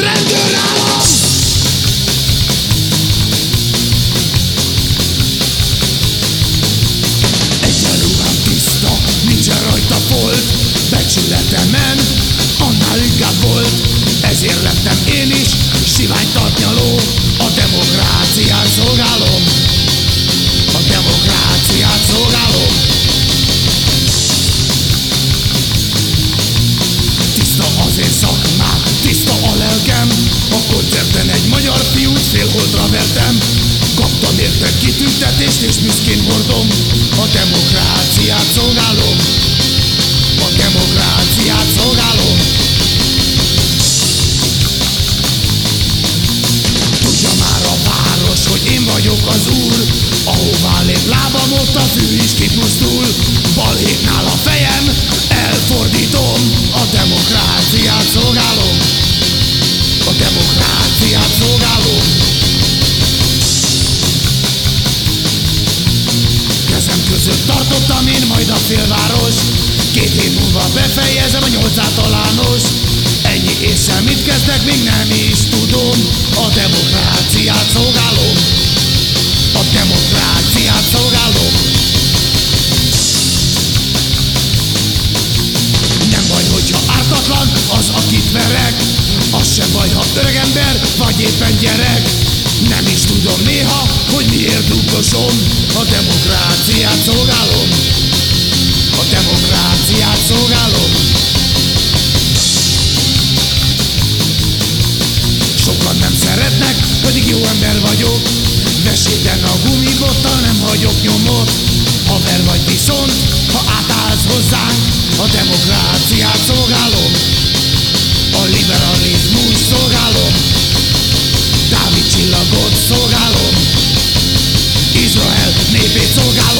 rendőrállam! Egyenruhám tiszta, nincsen rajta folt, becsületemen annál inkább volt, ezért lettem én is sivány tartnyaló, a demokráciát szolgáló. Magyar fiút félholdra vertem. Kaptam érte kitüntetést és büszkén hordom. A demokráciát szolgálom. A demokráciát szolgálom. Tudja már a város, hogy én vagyok az úr Ahová lép lábam, ott a fű is kipusztul Balhétnál a fejem, tartottam én majd a félváros Két hét múlva befejezem a nyolc Ennyi és semmit kezdek, még nem is tudom. A demokráciát szolgálom. A demokráciát szolgálom. Nem baj, hogyha ártatlan az, akit verek. Az sem baj, ha öregember vagy éppen gyerek. Nem is tudom néha, hogy miért dugdosom. A demokráciát szolgálom pedig jó ember vagyok. Meséten a gumibottal nem hagyok nyomot. Haver vagy viszont, ha átállsz hozzánk A demokráciát szolgálom. A liberalizmus szolgálom. Dávid csillagot szolgálom. Izrael népét szolgálom.